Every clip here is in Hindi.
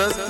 सत्य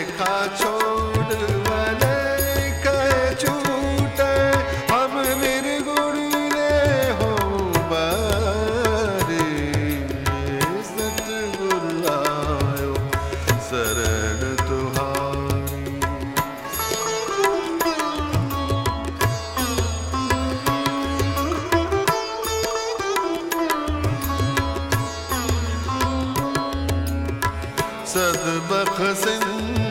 देखा छोड़ वाले कहे छूटे हम निर्गुण ने हो बारे। सतगुरु आयो शरण तुहारी सदबख सिंह